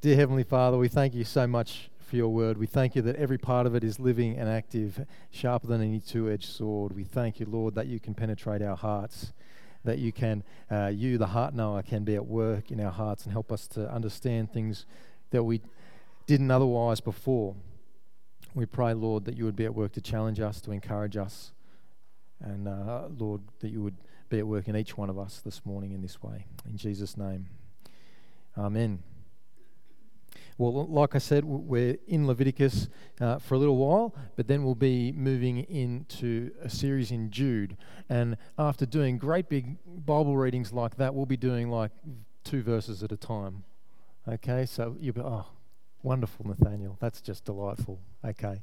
Dear Heavenly Father, we thank you so much for your word. We thank you that every part of it is living and active, sharper than any two edged sword. We thank you, Lord, that you can penetrate our hearts, that you can, uh, you, the heart knower, can be at work in our hearts and help us to understand things that we didn't otherwise before. We pray, Lord, that you would be at work to challenge us, to encourage us, and uh, Lord, that you would be at work in each one of us this morning in this way. In Jesus' name, Amen. Well, like I said, we're in Leviticus uh, for a little while, but then we'll be moving into a series in Jude. And after doing great big Bible readings like that, we'll be doing like two verses at a time. Okay, so you'll be, oh, Wonderful, Nathaniel. That's just delightful. Okay.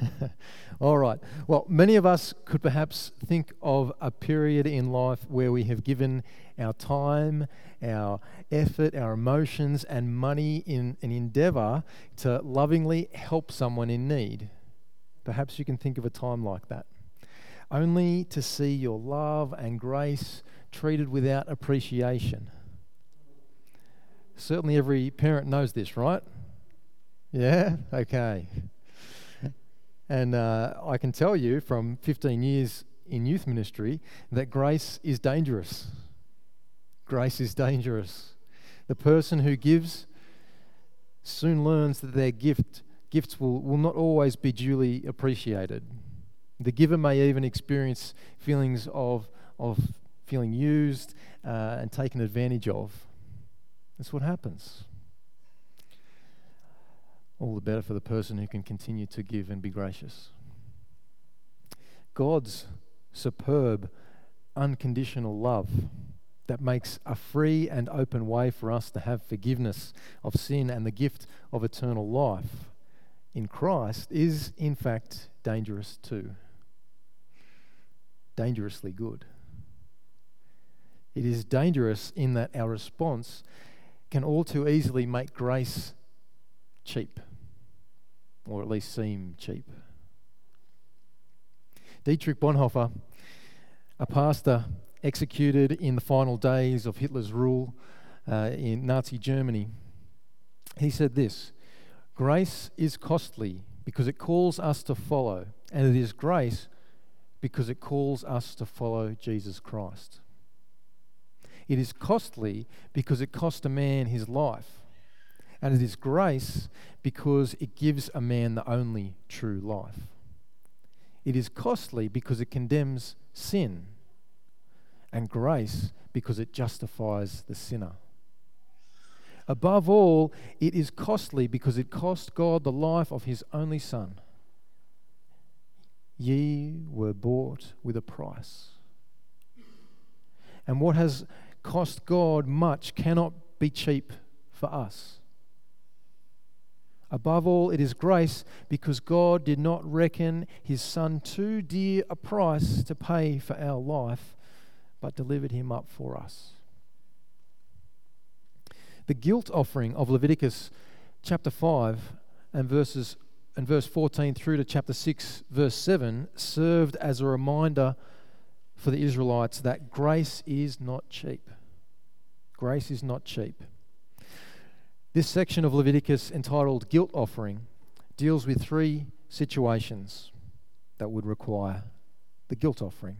All right. Well, many of us could perhaps think of a period in life where we have given our time, our effort, our emotions, and money in an endeavor to lovingly help someone in need. Perhaps you can think of a time like that. Only to see your love and grace treated without appreciation. Certainly, every parent knows this, right? Yeah? Okay. And uh, I can tell you from 15 years in youth ministry that grace is dangerous. Grace is dangerous. The person who gives soon learns that their gift gifts will, will not always be duly appreciated. The giver may even experience feelings of, of feeling used uh, and taken advantage of. That's what happens all the better for the person who can continue to give and be gracious. God's superb, unconditional love that makes a free and open way for us to have forgiveness of sin and the gift of eternal life in Christ is, in fact, dangerous too. Dangerously good. It is dangerous in that our response can all too easily make grace cheap or at least seem cheap. Dietrich Bonhoeffer, a pastor executed in the final days of Hitler's rule uh, in Nazi Germany, he said this Grace is costly because it calls us to follow, and it is grace because it calls us to follow Jesus Christ. It is costly because it cost a man his life. And it is grace because it gives a man the only true life. It is costly because it condemns sin, and grace because it justifies the sinner. Above all, it is costly because it cost God the life of his only Son. Ye were bought with a price. And what has cost God much cannot be cheap for us. Above all, it is grace because God did not reckon his Son too dear a price to pay for our life, but delivered him up for us. The guilt offering of Leviticus chapter 5 and verses and verse 14 through to chapter 6 verse 7 served as a reminder for the Israelites that grace is not cheap. Grace is not cheap. This section of Leviticus, entitled Guilt Offering, deals with three situations that would require the guilt offering.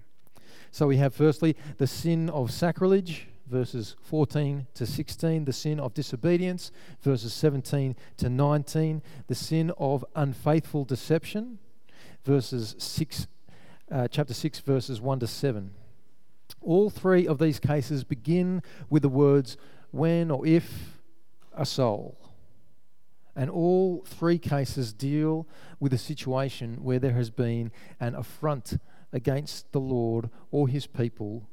So we have firstly the sin of sacrilege, verses 14 to 16, the sin of disobedience, verses 17 to 19, the sin of unfaithful deception, verses 6, uh, chapter 6, verses 1 to 7. All three of these cases begin with the words when or if a soul. And all three cases deal with a situation where there has been an affront against the Lord or his people,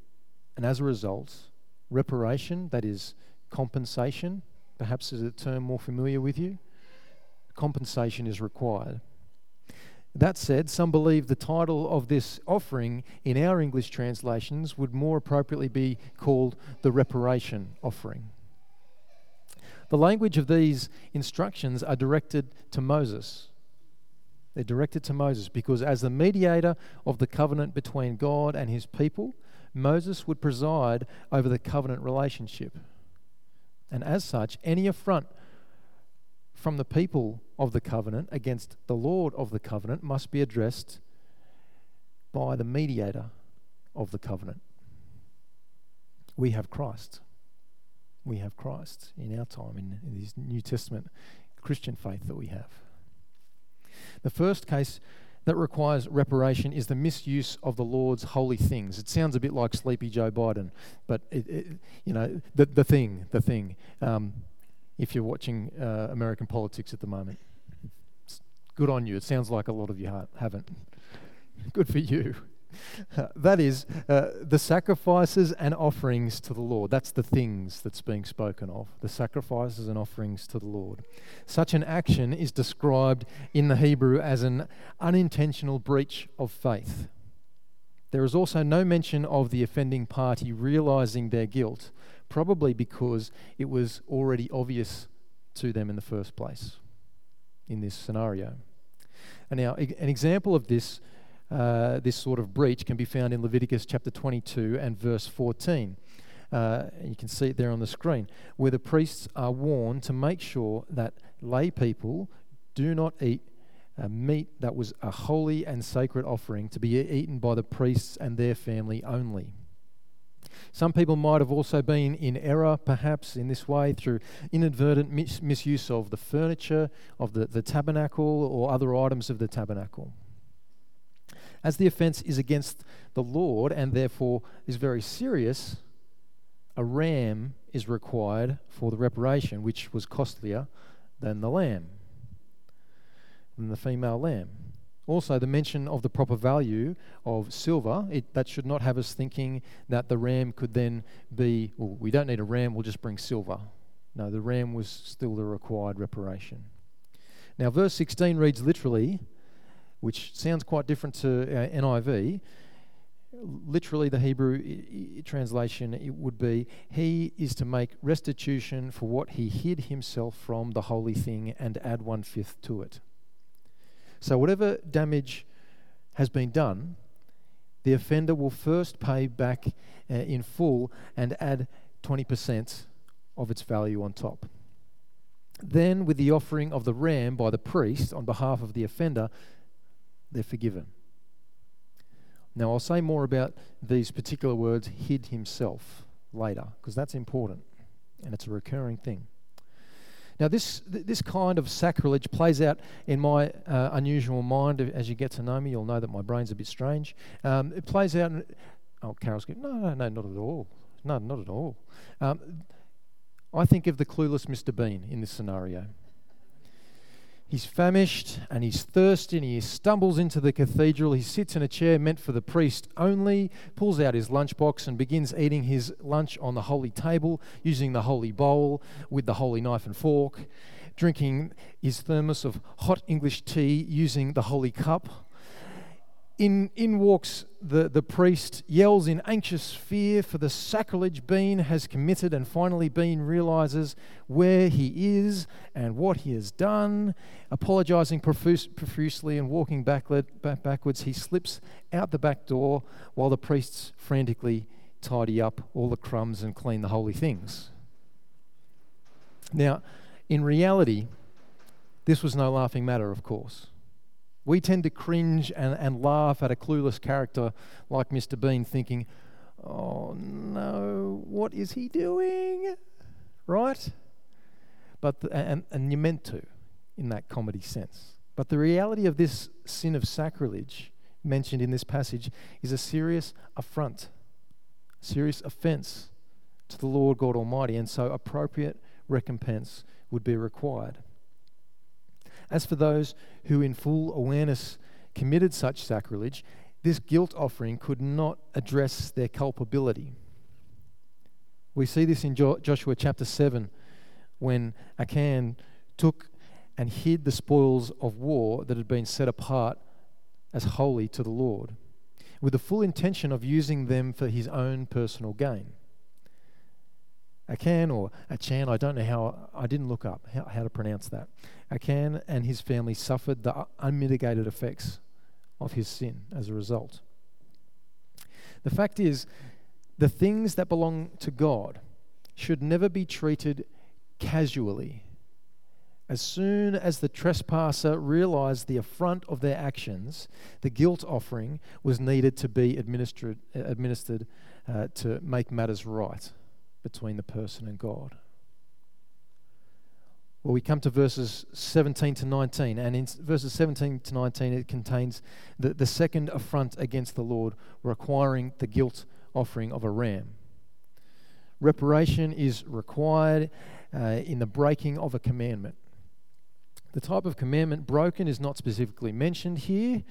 and as a result, reparation, that is, compensation, perhaps is a term more familiar with you, compensation is required. That said, some believe the title of this offering in our English translations would more appropriately be called the reparation offering. The language of these instructions are directed to Moses. They're directed to Moses because, as the mediator of the covenant between God and his people, Moses would preside over the covenant relationship. And as such, any affront from the people of the covenant against the Lord of the covenant must be addressed by the mediator of the covenant. We have Christ. We have Christ in our time, in, in this New Testament Christian faith that we have. The first case that requires reparation is the misuse of the Lord's holy things. It sounds a bit like Sleepy Joe Biden, but it, it, you know the the thing, the thing. Um, if you're watching uh, American politics at the moment, good on you. It sounds like a lot of you ha- haven't. Good for you. that is uh, the sacrifices and offerings to the Lord. That's the things that's being spoken of. The sacrifices and offerings to the Lord. Such an action is described in the Hebrew as an unintentional breach of faith. There is also no mention of the offending party realizing their guilt, probably because it was already obvious to them in the first place in this scenario. And now, an example of this uh, this sort of breach can be found in Leviticus chapter 22 and verse 14. Uh, you can see it there on the screen, where the priests are warned to make sure that lay people do not eat uh, meat that was a holy and sacred offering to be eaten by the priests and their family only. Some people might have also been in error, perhaps, in this way through inadvertent mis- misuse of the furniture of the, the tabernacle or other items of the tabernacle. As the offense is against the Lord and therefore is very serious, a ram is required for the reparation, which was costlier than the lamb, than the female lamb. Also, the mention of the proper value of silver, it, that should not have us thinking that the ram could then be, well, we don't need a ram, we'll just bring silver. No, the ram was still the required reparation. Now, verse 16 reads literally, which sounds quite different to uh, NIV. Literally, the Hebrew I- I translation it would be, "He is to make restitution for what he hid himself from the holy thing and add one fifth to it." So, whatever damage has been done, the offender will first pay back uh, in full and add 20% of its value on top. Then, with the offering of the ram by the priest on behalf of the offender, they're forgiven. Now, I'll say more about these particular words, hid himself, later, because that's important and it's a recurring thing. Now, this, this kind of sacrilege plays out in my uh, unusual mind. As you get to know me, you'll know that my brain's a bit strange. Um, it plays out. In, oh, Carol's going, no, no, no, not at all. No, not at all. Um, I think of the clueless Mr. Bean in this scenario. He's famished and he's thirsty and he stumbles into the cathedral. He sits in a chair meant for the priest only, pulls out his lunchbox and begins eating his lunch on the holy table, using the holy bowl with the holy knife and fork, drinking his thermos of hot English tea using the holy cup in, in walks the, the priest, yells in anxious fear for the sacrilege Bean has committed, and finally Bean realizes where he is and what he has done. Apologizing profuse, profusely and walking backward, back, backwards, he slips out the back door while the priests frantically tidy up all the crumbs and clean the holy things. Now, in reality, this was no laughing matter, of course. We tend to cringe and, and laugh at a clueless character like Mr. Bean, thinking, oh no, what is he doing? Right? But the, and, and you're meant to in that comedy sense. But the reality of this sin of sacrilege mentioned in this passage is a serious affront, serious offense to the Lord God Almighty, and so appropriate recompense would be required. As for those who, in full awareness, committed such sacrilege, this guilt offering could not address their culpability. We see this in jo- Joshua chapter 7 when Achan took and hid the spoils of war that had been set apart as holy to the Lord, with the full intention of using them for his own personal gain. Achan or Achan, I don't know how, I didn't look up how, how to pronounce that. Achan and his family suffered the unmitigated effects of his sin as a result. The fact is, the things that belong to God should never be treated casually As soon as the trespasser realized the affront of their actions, the guilt offering was needed to be administered, administered uh, to make matters right between the person and God. Well, we come to verses 17 to 19, and in verses 17 to 19, it contains the, the second affront against the Lord, requiring the guilt offering of a ram. Reparation is required uh, in the breaking of a commandment. The type of commandment broken is not specifically mentioned here.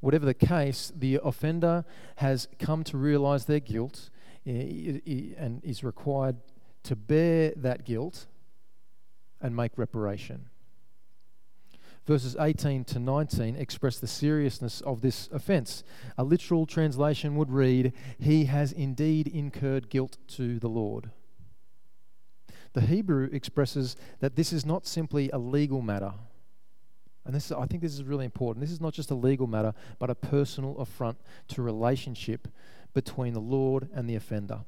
Whatever the case, the offender has come to realize their guilt and is required to bear that guilt and make reparation. Verses 18 to 19 express the seriousness of this offense. A literal translation would read, He has indeed incurred guilt to the Lord. The Hebrew expresses that this is not simply a legal matter. And this, I think this is really important. This is not just a legal matter, but a personal affront to relationship between the Lord and the offender.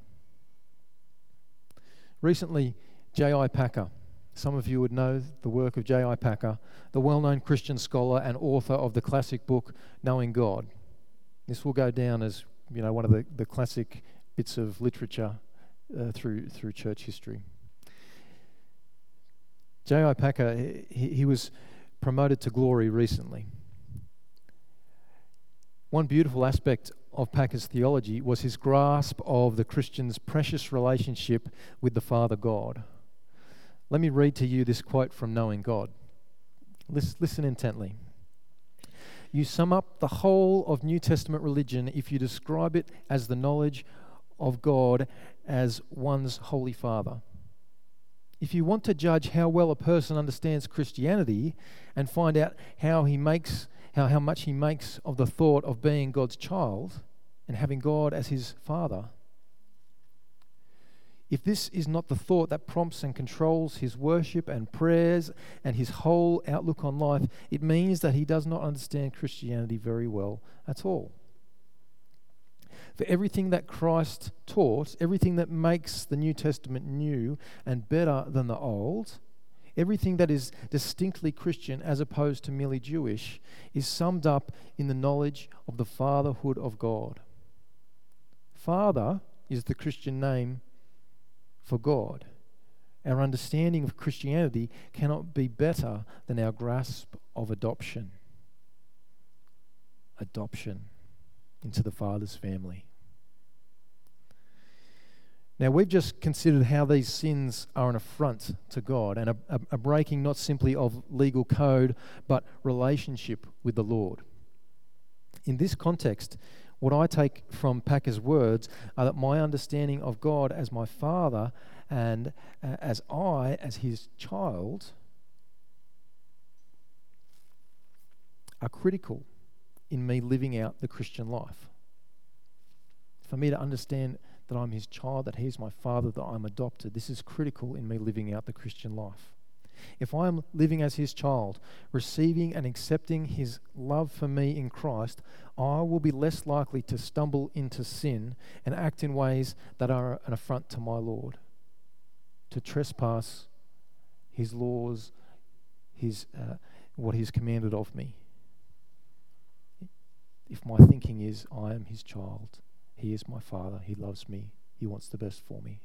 Recently, J.I. Packer, some of you would know the work of J.I. Packer, the well known Christian scholar and author of the classic book Knowing God. This will go down as you know, one of the, the classic bits of literature uh, through, through church history. J.I. Packer, he, he was promoted to glory recently. One beautiful aspect of Packer's theology was his grasp of the Christian's precious relationship with the Father God. Let me read to you this quote from Knowing God. Listen intently. You sum up the whole of New Testament religion if you describe it as the knowledge of God as one's Holy Father. If you want to judge how well a person understands Christianity and find out how he makes how, how much he makes of the thought of being God's child and having God as his father, if this is not the thought that prompts and controls his worship and prayers and his whole outlook on life, it means that he does not understand Christianity very well at all. For everything that Christ taught, everything that makes the New Testament new and better than the Old, everything that is distinctly Christian as opposed to merely Jewish, is summed up in the knowledge of the fatherhood of God. Father is the Christian name for God. Our understanding of Christianity cannot be better than our grasp of adoption. Adoption into the Father's family. Now, we've just considered how these sins are an affront to God and a, a, a, breaking not simply of legal code, but relationship with the Lord. In this context, what I take from Packer's words are that my understanding of God as my Father and uh, as I, as His child, are critical in me living out the Christian life. For me to understand that I'm His child, that He's my Father, that I'm adopted, this is critical in me living out the Christian life. If I am living as His child, receiving and accepting His love for me in Christ, I will be less likely to stumble into sin and act in ways that are an affront to my Lord, to trespass His laws, His uh, what He's commanded of me. If my thinking is, I am His child, He is my Father, He loves me, He wants the best for me.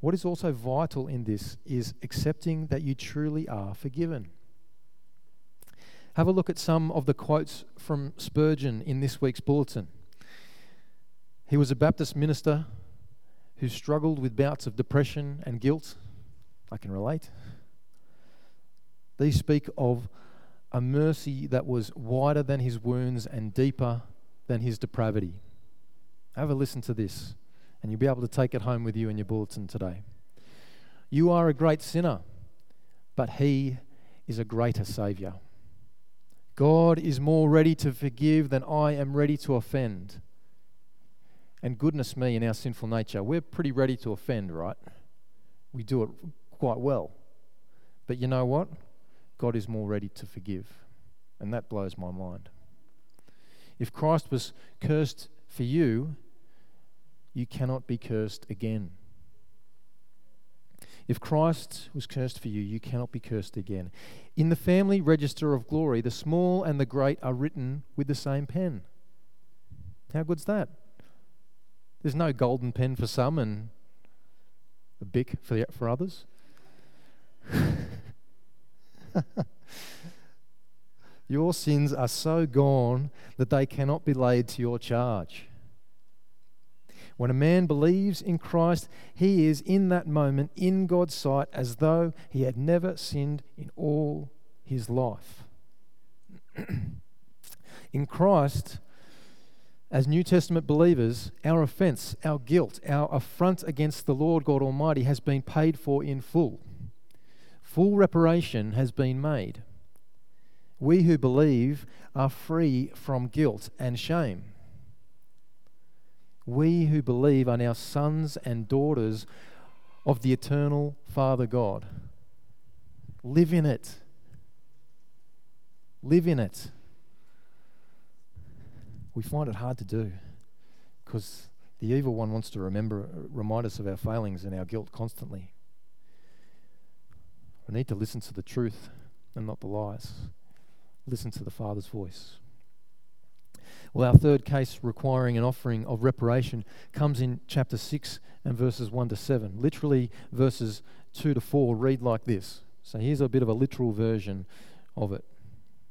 What is also vital in this is accepting that you truly are forgiven. Have a look at some of the quotes from Spurgeon in this week's bulletin. He was a Baptist minister who struggled with bouts of depression and guilt. I can relate. These speak of a mercy that was wider than his wounds and deeper than his depravity. Have a listen to this and you'll be able to take it home with you in your bulletin today. You are a great sinner, but He is a greater Saviour. God is more ready to forgive than I am ready to offend. And goodness me, in our sinful nature, we're pretty ready to offend, right? We do it quite well. But you know what? God is more ready to forgive. And that blows my mind. If Christ was cursed for you, you cannot be cursed again. If Christ was cursed for you, you cannot be cursed again. In the family register of glory, the small and the great are written with the same pen. How good's that? There's no golden pen for some and a bic for, the, for others. your sins are so gone that they cannot be laid to your charge. When a man believes in Christ, he is in that moment in God's sight as though he had never sinned in all his life. in Christ, as New Testament believers, our offense, our guilt, our affront against the Lord God Almighty has been paid for in full. Full reparation has been made. We who believe are free from guilt and shame we who believe are now sons and daughters of the eternal Father God. Live in it. Live in it. We find it hard to do because the evil one wants to remember, remind us of our failings and our guilt constantly. We need to listen to the truth and not the lies. Listen to the Father's voice. Well, our third case requiring an offering of reparation comes in chapter 6 and verses 1 to 7. Literally, verses 2 to 4 read like this. So here's a bit of a literal version of it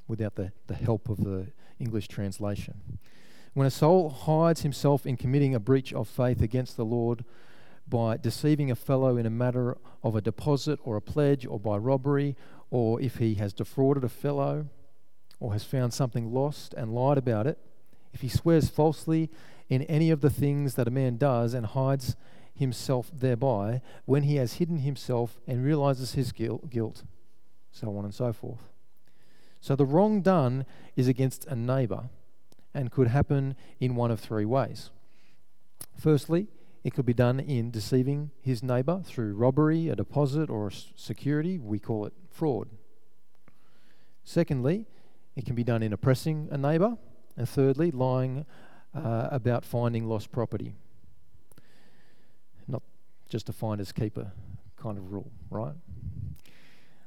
without the, the help of the English translation. When a soul hides himself in committing a breach of faith against the Lord by deceiving a fellow in a matter of a deposit or a pledge or by robbery, or if he has defrauded a fellow or has found something lost and lied about it, if he swears falsely in any of the things that a man does and hides himself thereby, when he has hidden himself and realizes his guilt, so on and so forth. So the wrong done is against a neighbor and could happen in one of three ways. Firstly, it could be done in deceiving his neighbor through robbery, a deposit, or a security. We call it fraud. Secondly, it can be done in oppressing a neighbor. And thirdly, lying uh, about finding lost property. Not just a finders keeper kind of rule, right?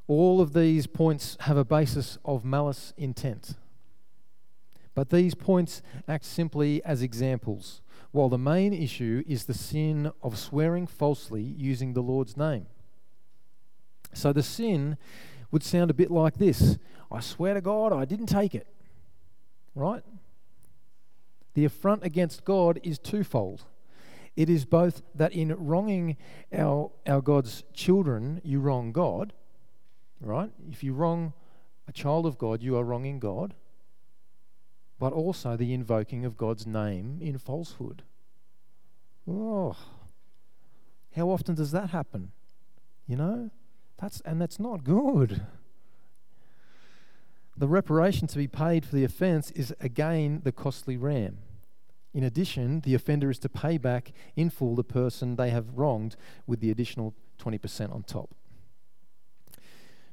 All of these points have a basis of malice intent. But these points act simply as examples, while the main issue is the sin of swearing falsely using the Lord's name. So the sin would sound a bit like this I swear to God, I didn't take it. Right? The affront against God is twofold. It is both that in wronging our, our God's children, you wrong God, right? If you wrong a child of God, you are wronging God, but also the invoking of God's name in falsehood. Oh, how often does that happen? You know, that's and that's not good. The reparation to be paid for the offence is again the costly ram. In addition, the offender is to pay back in full the person they have wronged with the additional 20% on top.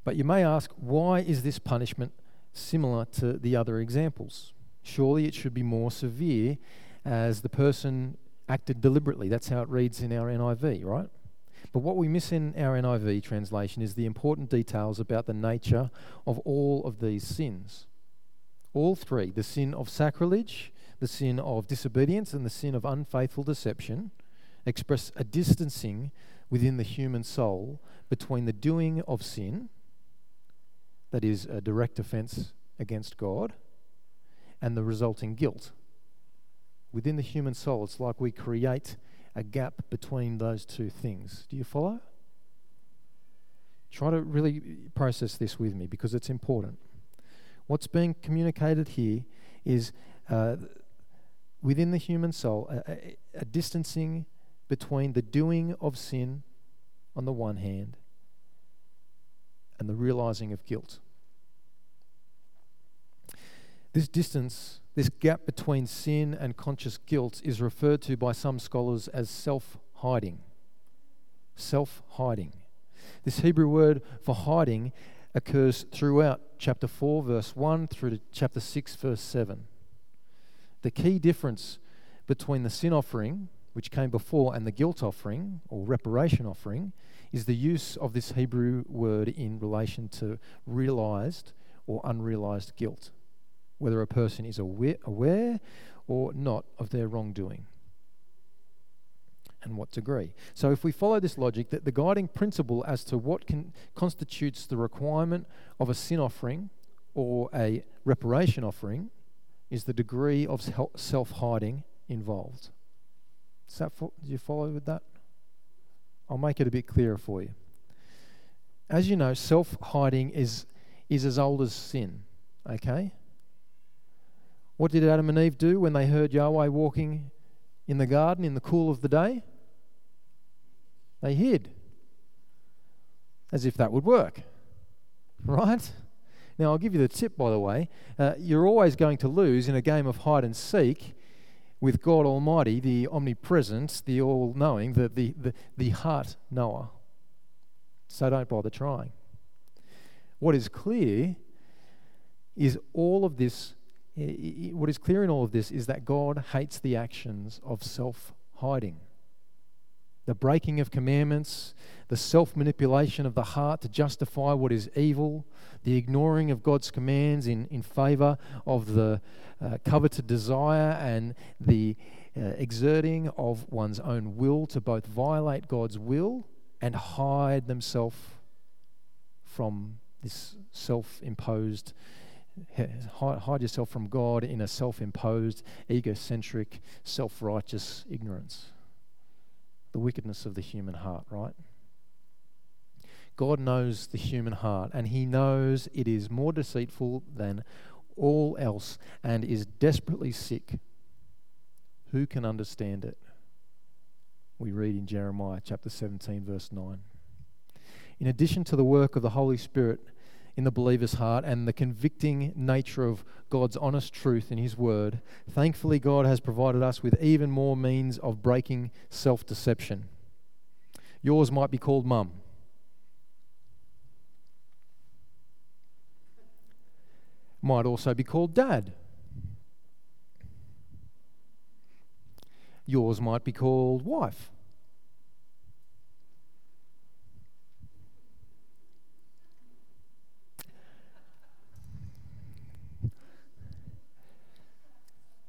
But you may ask, why is this punishment similar to the other examples? Surely it should be more severe as the person acted deliberately. That's how it reads in our NIV, right? But what we miss in our NIV translation is the important details about the nature of all of these sins. All three the sin of sacrilege, the sin of disobedience, and the sin of unfaithful deception express a distancing within the human soul between the doing of sin, that is, a direct offense against God, and the resulting guilt. Within the human soul, it's like we create a gap between those two things. Do you follow? Try to really process this with me because it's important. What's being communicated here is uh, within the human soul a, a, a distancing between the doing of sin on the one hand and the realizing of guilt. This distance this gap between sin and conscious guilt is referred to by some scholars as self hiding. Self hiding. This Hebrew word for hiding occurs throughout chapter 4, verse 1 through to chapter 6, verse 7. The key difference between the sin offering, which came before, and the guilt offering or reparation offering is the use of this Hebrew word in relation to realized or unrealized guilt, whether a person is aware, aware or not of their wrongdoing and what degree. So, if we follow this logic, that the guiding principle as to what can, constitutes the requirement of a sin offering or a reparation offering is the degree of self hiding involved. Does that do you follow with that? I'll make it a bit clearer for you. As you know, self hiding is, is as old as sin, okay? What did Adam and Eve do when they heard Yahweh walking in the garden in the cool of the day? They hid. As if that would work. Right? Now, I'll give you the tip, by the way. Uh, you're always going to lose in a game of hide and seek with God Almighty, the omnipresent, the all knowing, the, the, the, the heart knower. So don't bother trying. What is clear is all of this, what is clear in all of this is that God hates the actions of self hiding. The breaking of commandments, the self manipulation of the heart to justify what is evil, the ignoring of God's commands in, in favor of the uh, coveted desire and the uh, exerting of one's own will to both violate God's will and hide themselves from this self imposed, hide yourself from God in a self imposed, egocentric, self righteous ignorance. The wickedness of the human heart, right? God knows the human heart, and He knows it is more deceitful than all else and is desperately sick. Who can understand it? We read in Jeremiah chapter 17, verse 9. In addition to the work of the Holy Spirit in the believer's heart and the convicting nature of God's honest truth in His Word, thankfully, God has provided us with even more means of breaking self deception. Yours might be called mum. might also be called dad. Yours might be called wife.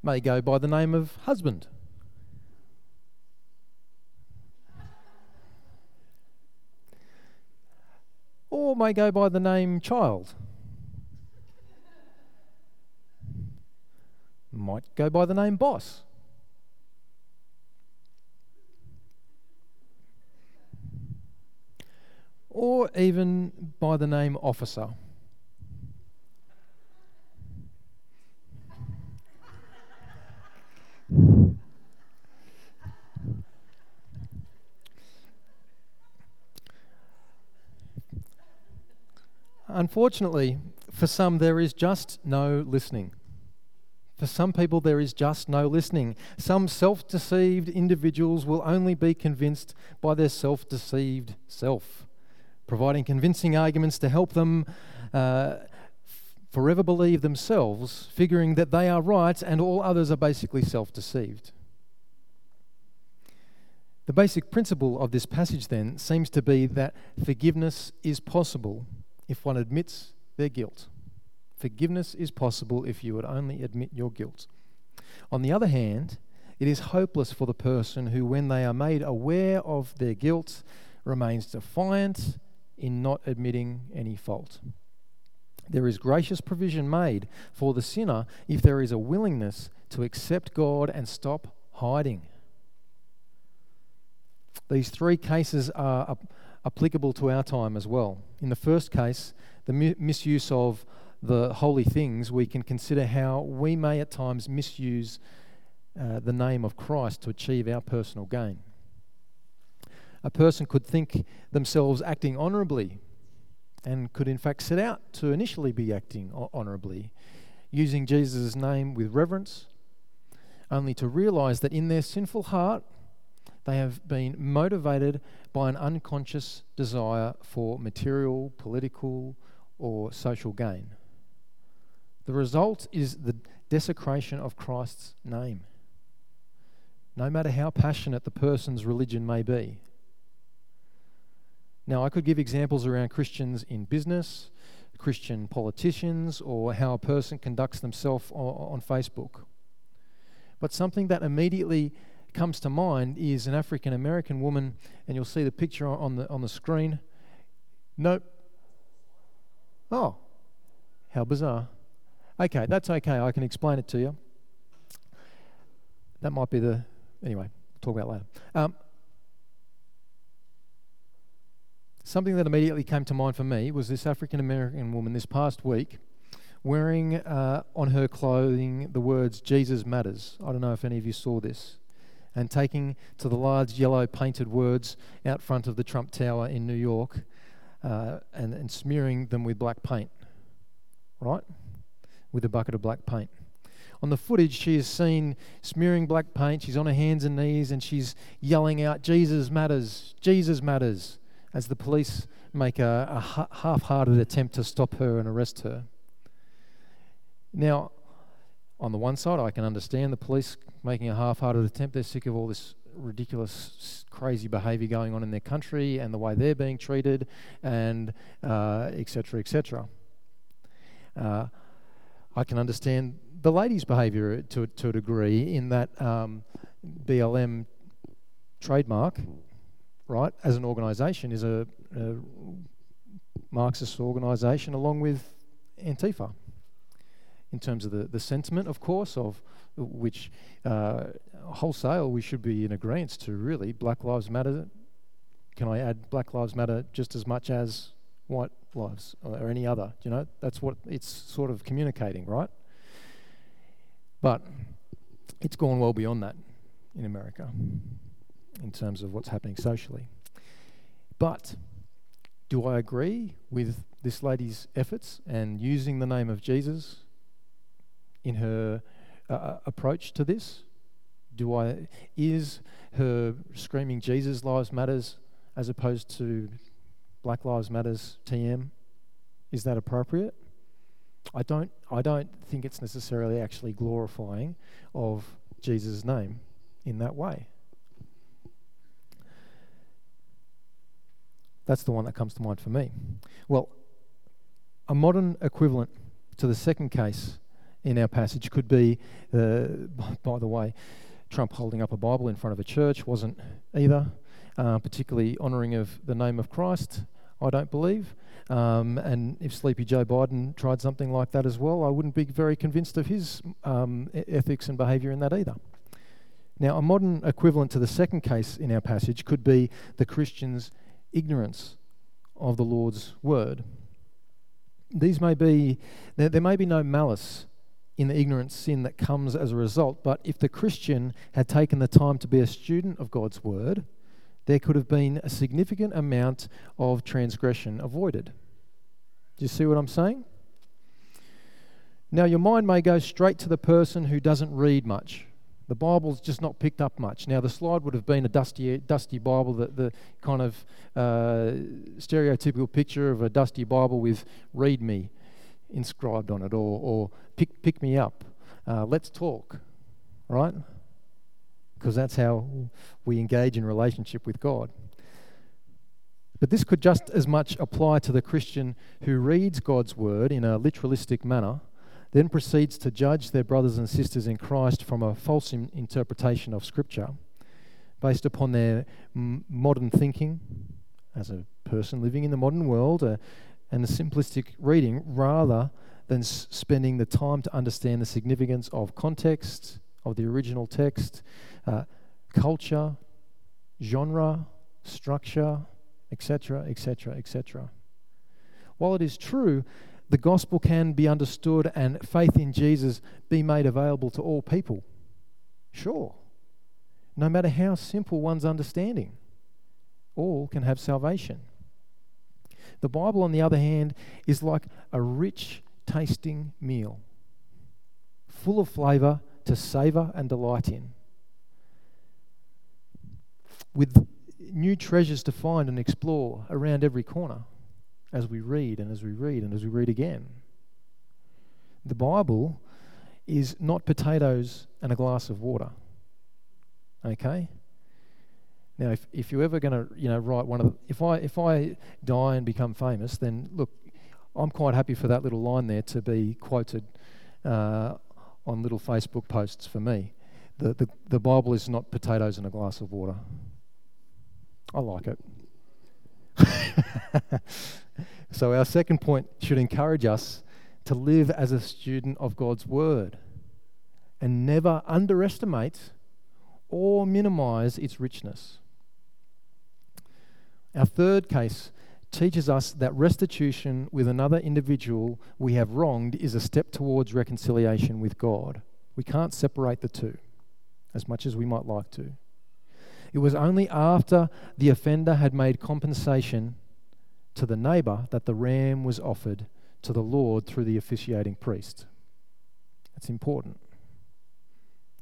May go by the name of husband. Or may go by the name child. might go by the name boss. Or even by the name officer. Unfortunately, for some, there is just no listening. For some people, there is just no listening. Some self deceived individuals will only be convinced by their self deceived self, providing convincing arguments to help them uh, forever believe themselves, figuring that they are right and all others are basically self deceived. The basic principle of this passage, then, seems to be that forgiveness is possible if one admits their guilt. Forgiveness is possible if you would only admit your guilt. On the other hand, it is hopeless for the person who, when they are made aware of their guilt, remains defiant in not admitting any fault. There is gracious provision made for the sinner if there is a willingness to accept God and stop hiding. These three cases are applicable to our time as well. In the first case, the misuse of the holy things, we can consider how we may at times misuse uh, the name of Christ to achieve our personal gain. A person could think themselves acting honourably and could in fact set out to initially be acting honourably, using Jesus' name with reverence, only to realise that in their sinful heart they have been motivated by an unconscious desire for material, political, or social gain. The result is the desecration of Christ's name, no matter how passionate the person's religion may be. Now, I could give examples around Christians in business, Christian politicians, or how a person conducts themselves on, Facebook. But something that immediately comes to mind is an African American woman, and you'll see the picture on the on the screen. Nope. Oh, how bizarre. Okay, that's okay. I can explain it to you. That might be the. Anyway, we'll talk about later. Um, something that immediately came to mind for me was this African American woman this past week wearing uh, on her clothing the words Jesus Matters. I don't know if any of you saw this. And taking to the large yellow painted words out front of the Trump Tower in New York uh, and, and smearing them with black paint. Right? with a bucket of black paint. On the footage, she is seen smearing black paint. She's on her hands and knees and she's yelling out, Jesus matters, Jesus matters, as the police make a, a half hearted attempt to stop her and arrest her. Now, on the one side, I can understand the police making a half hearted attempt. They're sick of all this ridiculous, crazy behaviour going on in their country and the way they're being treated, and etc. Uh, etc. Et uh, I can understand the ladies' behaviour to, to a degree in that um, BLM trademark, right, as an organisation, is a, a Marxist organisation along with Antifa. In terms of the, the sentiment, of course, of which uh, wholesale we should be in agreement to really. Black Lives Matter. Can I add Black Lives Matter just as much as white lives or any other. You know, that's what it's sort of communicating, right? But it's gone well beyond that in America in terms of what's happening socially. But do I agree with this lady's efforts and using the name of Jesus in her uh, uh approach to this? Do I is her screaming Jesus lives matters as opposed to Black Lives Matters TM, is that appropriate? I don't, I don't think it's necessarily actually glorifying of Jesus' name in that way. That's the one that comes to mind for me. Well, a modern equivalent to the second case in our passage could be, uh, by the way, Trump holding up a Bible in front of a church wasn't either uh, particularly honouring of the name of Christ, I don't believe. Um, and if Sleepy Joe Biden tried something like that as well, I wouldn't be very convinced of his um, ethics and behaviour in that either. Now, a modern equivalent to the second case in our passage could be the Christian's ignorance of the Lord's word. These may be, there, there may be no malice in the ignorant sin that comes as a result, but if the Christian had taken the time to be a student of God's word, there could have been a significant amount of transgression avoided. Do you see what I'm saying? Now, your mind may go straight to the person who doesn't read much. The Bible's just not picked up much. Now, the slide would have been a dusty, dusty Bible, the, the kind of uh, stereotypical picture of a dusty Bible with read me inscribed on it or, or pick, pick me up. Uh, let's talk, right? because that's how we engage in relationship with God. But this could just as much apply to the Christian who reads God's word in a literalistic manner, then proceeds to judge their brothers and sisters in Christ from a false in- interpretation of Scripture based upon their m- modern thinking as a person living in the modern world uh, and a simplistic reading rather than s- spending the time to understand the significance of context, of the original text, uh, culture, genre, structure, etc., etc., etc. While it is true, the gospel can be understood and faith in Jesus be made available to all people. Sure. No matter how simple one's understanding, all can have salvation. The Bible, on the other hand, is like a rich tasting meal, full of flavour to savour and delight in with new treasures to find and explore around every corner as we read and as we read and as we read again. The Bible is not potatoes and a glass of water. Okay? Now, if, if you're ever going to, you know, write one of the, if I if I die and become famous, then look, I'm quite happy for that little line there to be quoted uh, on little Facebook posts for me. The, the the Bible is not potatoes in a glass of water. I like it. so our second point should encourage us to live as a student of God's word and never underestimate or minimize its richness. Our third case teaches us that restitution with another individual we have wronged is a step towards reconciliation with God. We can't separate the two as much as we might like to. It was only after the offender had made compensation to the neighbour that the ram was offered to the Lord through the officiating priest. It's important.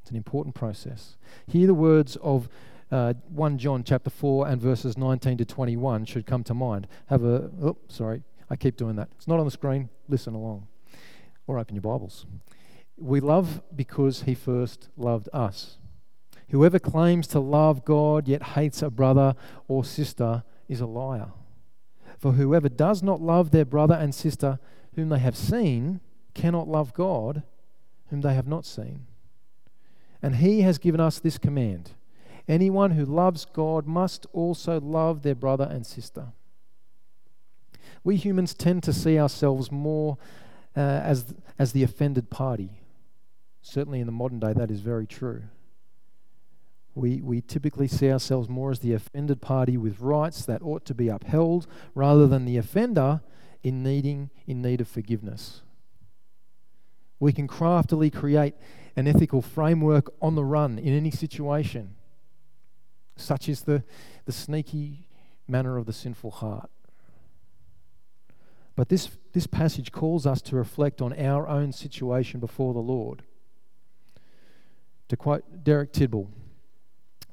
It's an important process. Hear the words of uh, 1 John chapter 4 and verses 19 to 21 should come to mind. Have a, oh, sorry, I keep doing that. It's not on the screen. Listen along. Or open your Bibles. We love because he first loved us. Whoever claims to love God yet hates a brother or sister is a liar. For whoever does not love their brother and sister whom they have seen cannot love God whom they have not seen. And he has given us this command anyone who loves God must also love their brother and sister. We humans tend to see ourselves more uh, as, as the offended party. Certainly in the modern day, that is very true. We, we typically see ourselves more as the offended party with rights that ought to be upheld rather than the offender in, needing, in need of forgiveness. We can craftily create an ethical framework on the run in any situation. Such is the, the sneaky manner of the sinful heart. But this, this passage calls us to reflect on our own situation before the Lord. To quote Derek Tidball,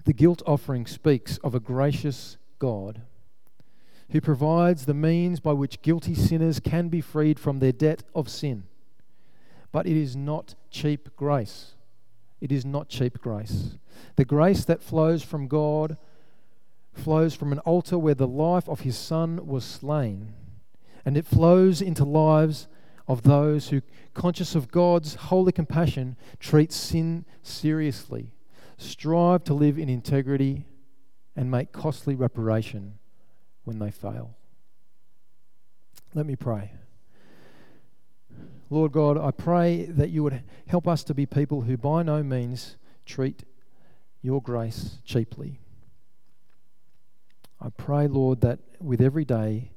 the guilt offering speaks of a gracious God who provides the means by which guilty sinners can be freed from their debt of sin. But it is not cheap grace. It is not cheap grace. The grace that flows from God flows from an altar where the life of his Son was slain, and it flows into lives of those who, conscious of God's holy compassion, treat sin seriously, strive to live in integrity, and make costly reparation when they fail. Let me pray. Lord God, I pray that you would help us to be people who by no means treat your grace cheaply. I pray, Lord, that with every day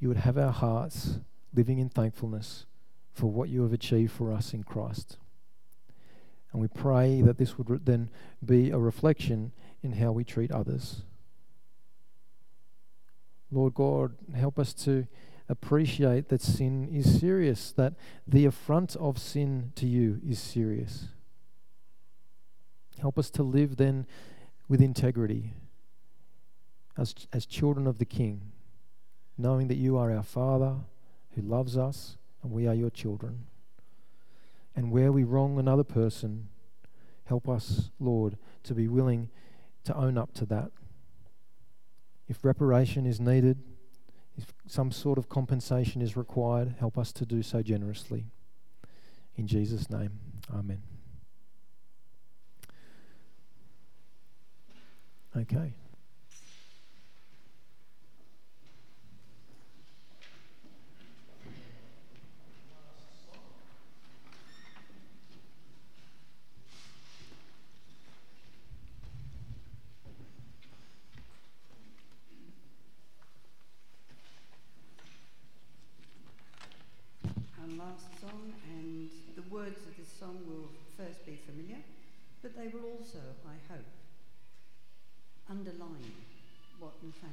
you would have our hearts living in thankfulness for what you have achieved for us in Christ. And we pray that this would then be a reflection in how we treat others. Lord God, help us to appreciate that sin is serious, that the affront of sin to you is serious. Help us to live then with integrity as, as children of the King, knowing that you are our Father who loves us and we are your children. And where we wrong another person, help us, Lord, to be willing to own up to that. If reparation is needed, if some sort of compensation is required, help us to do so generously. In Jesus' name, Amen. Okay.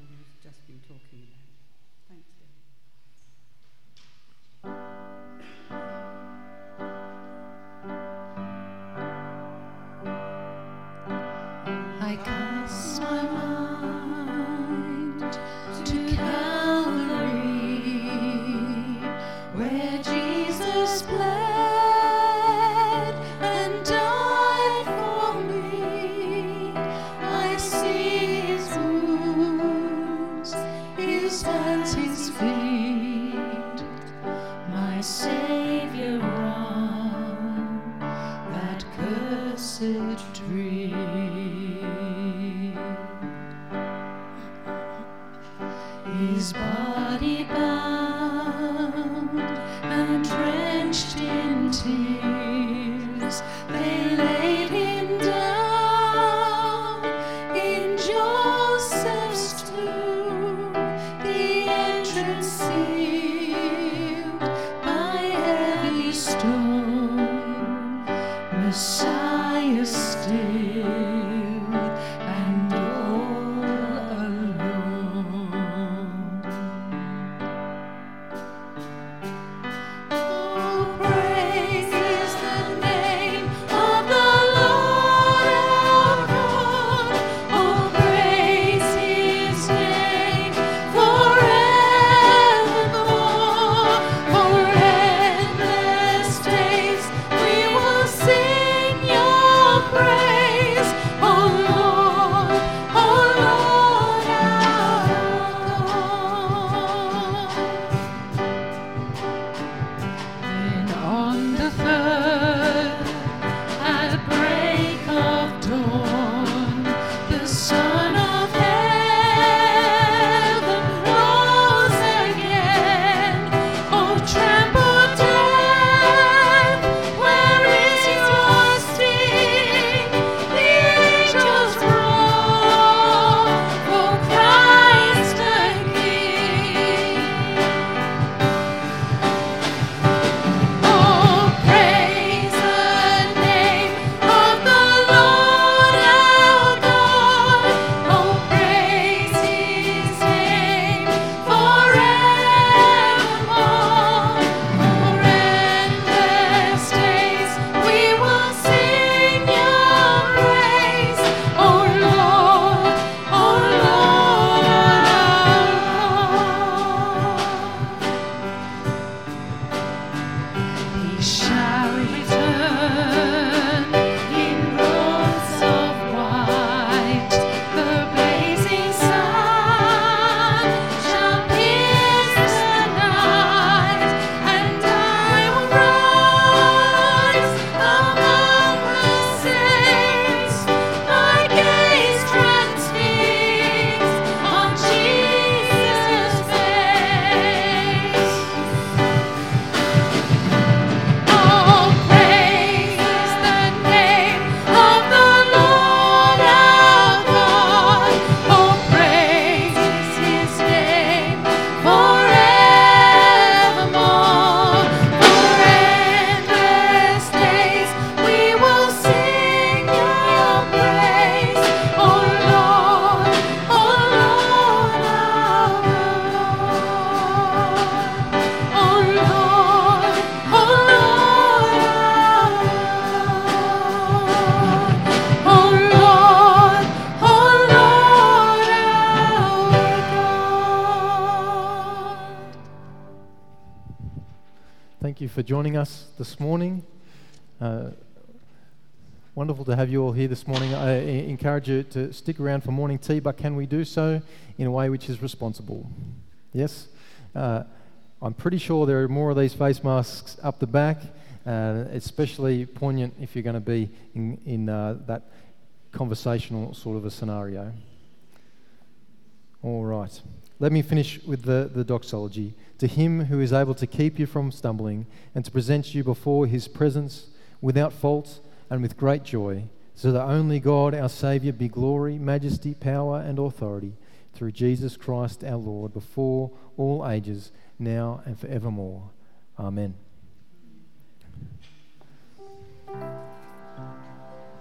His for joining us this morning. Uh, wonderful to have you all here this morning. I encourage you to stick around for morning tea, but can we do so in a way which is responsible? Yes? Uh, I'm pretty sure there are more of these face masks up the back, uh, especially poignant if you're going to be in, in uh, that conversational sort of a scenario. All right. Let me finish with the, the doxology. To him who is able to keep you from stumbling and to present you before his presence without fault and with great joy, so that only God our Saviour be glory, majesty, power, and authority through Jesus Christ our Lord before all ages, now and forevermore. Amen.